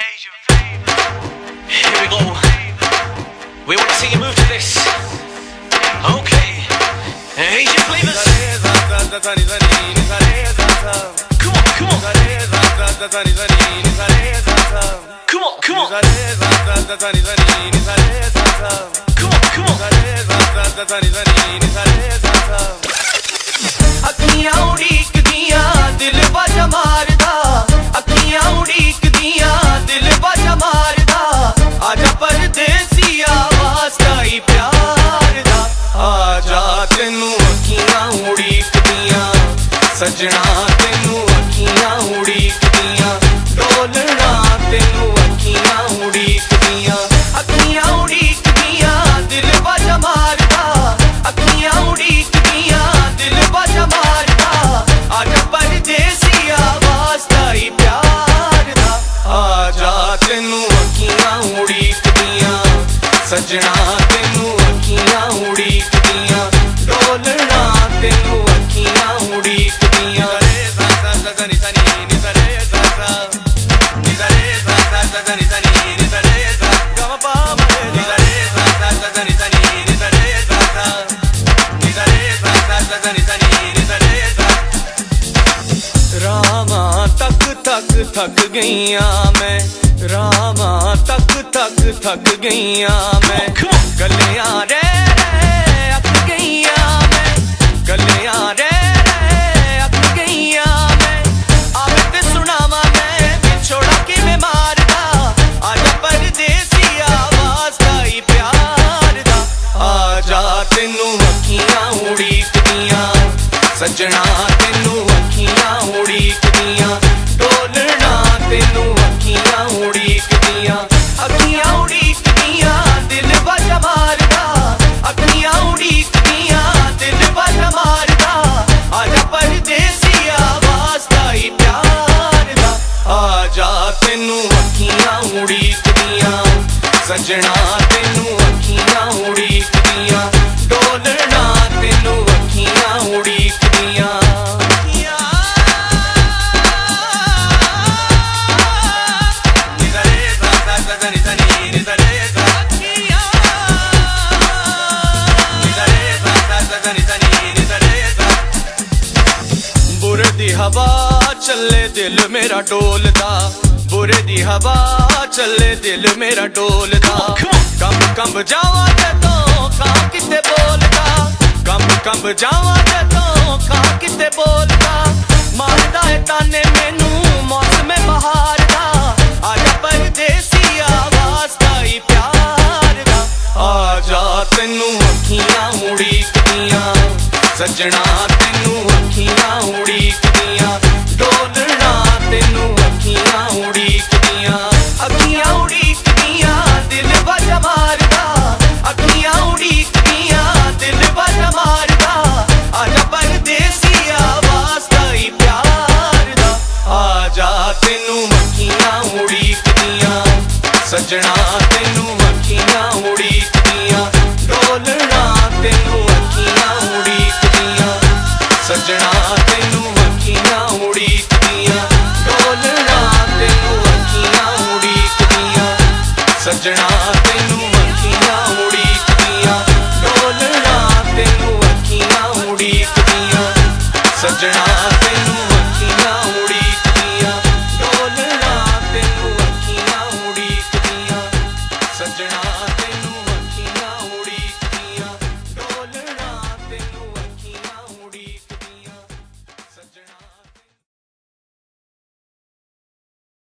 Here we go. We want to see you move to this. Okay. Asian flavors. Come on, come on. Come on, come on. Come on, come on. ਸਜਣਾ, ਤੈਨੂੰ ਅੱਖੀਆਂ ਉਡੀਕਦੀਆਂ। ਡੋਲਣਾ, ਤੈਨੂੰ ਅੱਖੀਆਂ ਉਡੀਕਦੀਆਂ। ਅੱਖੀਆਂ ਉਡੀਕਦੀਆਂ, ਦਿਲ ਵਜ ਮਾਰਦਾ। ਅੱਖੀਆਂ ਉਡੀਕਦੀਆਂ, ਦਿਲ ਵਜ ਮਾਰਦਾ। ਆਜਾ ਪਰਦੇਸੀਆ ਵਾਸਤਾ ਹੀ ਪਿਆਰ ਦਾ। ਆਜਾ ਤੈਨੂੰ ਅੱਖੀਆਂ ਉਡੀਕਦੀਆਂ। ਸਜਣਾ ਰਾਮਾ ਤੱਕ ਤੱਕ ਥੱਕ ਗਈਆਂ ਮੈਂ। ਰਾਮਾ ਤੱਕ ਤੱਕ ਥੱਕ ਗਈਆਂ ਮੈਂ। Come on. ਗੱਲਿਆਂ ਰਹਿ ਰਹਿ ਅੱਕ ਗਈਆਂ ਮੈਂ। ਗੱਲਿਆਂ ਰਹਿ ਸੱਜਣਾ ਤੈਨੂੰ ਤੈਨੂੰ ਅੱਖੀਆਂ ਉਡੀਕਦੀਆਂ ਅੱਖੀਆਂ ਉਡੀਕਦੀਆਂ, ਦਿਲ ਵਜ ਮਾਰਦਾ, ਅੱਖੀਆਂ ਉਡੀਕਦੀਆਂ, ਦਿਲ ਵਜ ਮਾਰਦਾ ਆਜਾ ਪਰਦੇਸੀਆ ਵਾਸਤਾ ਹੀ ਪਿਆਰ ਦਾ। ਆਜਾ ਤੈਨੂੰ ਅੱਖੀਆਂ ਉਡੀਕਦੀਆਂ, ਸੱਜਣਾ ਤੈਨੂੰ ਅੱਖੀਆਂ ਉਡੀਕਦੀਆਂ। ਹਵਾ ਚੱਲੇ ਦਿਲ ਮੇਰਾ ਡੋਲਦਾ, ਬੁਰੇ ਦੀ ਹਵਾ ਚੱਲੇ ਦਿਲ ਮੇਰਾ ਡੋਲਦਾ। Come ਕੰਬ ਕੰਬ ਜਾਵਾਂ ਜਦੋਂ ਕਾਂ ਕਿਤੇ ਬੋਲਦਾ, ਕੰਬ ਕੰਬ ਜਾਵਾਂ ਜਦੋਂ ਕਾਂ ਕਿਤੇ ਬੋਲਦਾ। ਮਾਰਦਾ ਹੈ ਤਾਨੇ ਮੈਨੂੰ, ਮੌਸਮੇ ਬਹਾਰ ਦਾ ਆਜਾ ਪਰਦੇਸੀਆ ਵਾਸਤਾ ਹੀ ਪਿਆਰ ਦਾ। ਜਾ ਤੈਨੂੰ ਅੱਖੀਆਂ ਉਡੀਕਦੀਆਂ ਸੱਜਣਾ ਤੈਨੂੰ ਤੈਨੂੰ ਮੱਖੀਆਂ ਉਡੀਕਦੀਆਂ, ਸੱਜਣਾ ਤੈਨੂੰ ਮੱਖੀਆਂ ਉਡੀਕਦੀਆਂ, ਡੋਲਣਾ ਤੈਨੂੰ ਅੱਖੀਆਂ ਉਡੀਕਦੀਆਂ, ਸੱਜਣਾ ਤੈਨੂੰ ਅੱਖੀਆਂ ਉਡੀਕਦੀਆਂ, ਡੋਲਣਾ ਤੈਨੂੰ ਅੱਖੀਆਂ ਉਡੀਕਦੀਆਂ, ਸੱਜਣਾ ਤੈਨੂੰ ਮੱਖੀਆਂ ਉਡੀਕਦੀਆਂ, ਡੋਲਣਾ ਤੈਨੂੰ ਅੱਖੀਆਂ ਉਡੀਕਦੀਆਂ, ਸੱਜਣਾ